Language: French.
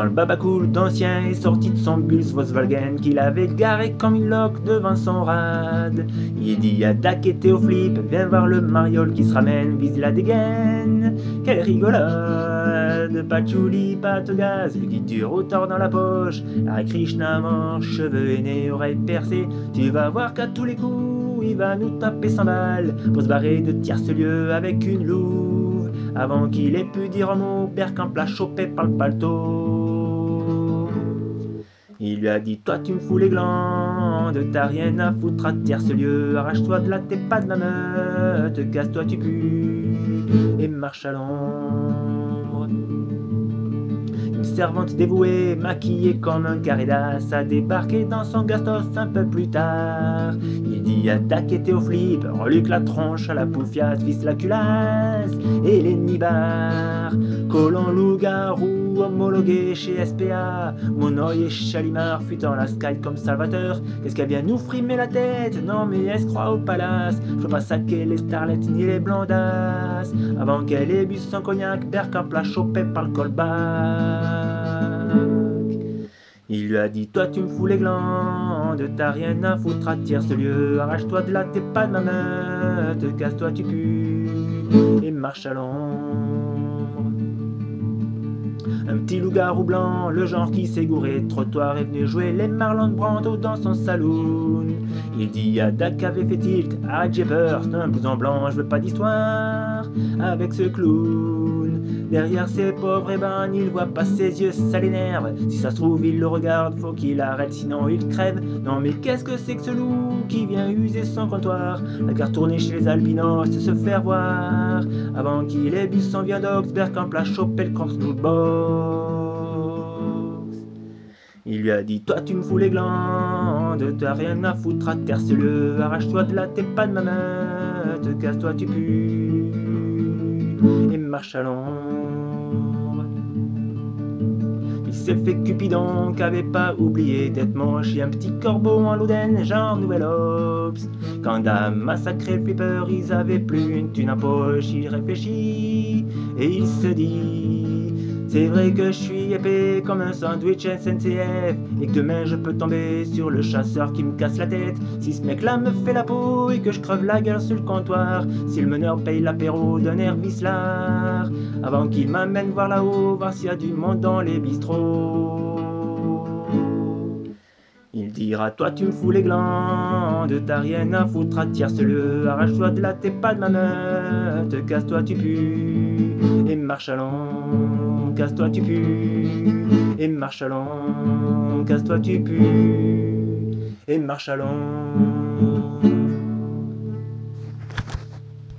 Quand le babacool d'ancien est sorti de son bus Volkswagen qu'il avait garé comme une loque devant son rad, il dit à Dak et Théophilippe, viens voir le mariole qui se ramène, vise la dégaine. Quelle rigolade, patchouli, pâte gaz, le guide dur au tort dans la poche, Hare Krishna manche, cheveux aînés, oreilles percées, tu vas voir qu'à tous les coups, il va nous taper sans balles pour se barrer de tierce-lieu avec une louve. Avant qu'il ait pu dire un mot, Bercamp l'a chopé par le paletot. Il lui a dit Toi tu me fous les glandes, t'as rien à foutre à tierce-lieu, arrache-toi de là, t'es pas de ma meute, casse-toi tu pues, et marche à l'ombre. Une servante dévouée, maquillée comme un caridas, a débarqué dans son gastos un peu plus tard. Il dit Dak et Théophilippe, reluque la tronche à la poufiasse, visse la culasse et les nibards. Colon loup-garou homologué chez SPA, Monoï et Chalimard futant la sky comme Salvateur. Qu'est-ce qu'elle vient nous frimer la tête? Non mais elle se croit au palace? Je peux pas saquer les starlettes ni les blondasses. Avant qu'elle ait bu son cognac, Bercamp l'a chopé par le colbac. Il lui a dit Toi tu me fous les glandes, t'as rien à foutre à tierce lieu, arrache-toi de là, t'es pas de ma meute, casse-toi tu pues, et marche à l'ombre. Un petit loup-garou blanc, le genre qui s'est gouré trottoir, est venu jouer les Marlon Brando dans son saloon. Il dit à Dak avait fait tilt, arrête j'ai un blouson blanc, je veux pas d'histoire avec ce clown. Derrière ses pauvres ébans, il voit pas ses yeux, ça l'énerve. Si ça se trouve, il le regarde, faut qu'il arrête, sinon il crève. Non mais qu'est-ce que c'est que ce loup qui vient user son comptoir? La carte tourner chez les albinos, se faire voir. Avant qu'il ait bu son viadox, Bercamp l'a chopé le box. Il lui a dit Toi tu me fous les glandes, t'as rien à foutre à terre le arrache-toi de là, t'es pas de ma meute, casse-toi tu pues, et marche à l'ombre. Il s'est fait Cupidon qu'avait pas oublié d'être moche et un petit corbeau en louden, genre Nouvelle Ops. Quand a massacré flipper, ils avaient plus une thune en poche, il réfléchit et il se dit c'est vrai que je suis épais comme un sandwich SNCF Et que demain je peux tomber sur le chasseur qui me casse la tête. Si ce mec là me fait la peau et que je creve la gueule sur le comptoir Si le meneur paye l'apéro d'un air Avant qu'il m'amène voir là-haut, voir s'il y a du monde dans les bistrots. Il dira toi tu me fous les glandes, t'as rien à foutre tierce-lieu, arrache-toi de là, t'es pas de ma casse-toi tu pues, et marche l'ombre, casse-toi tu pues, et marche l'ombre, casse-toi tu pues, et marche l'ombre.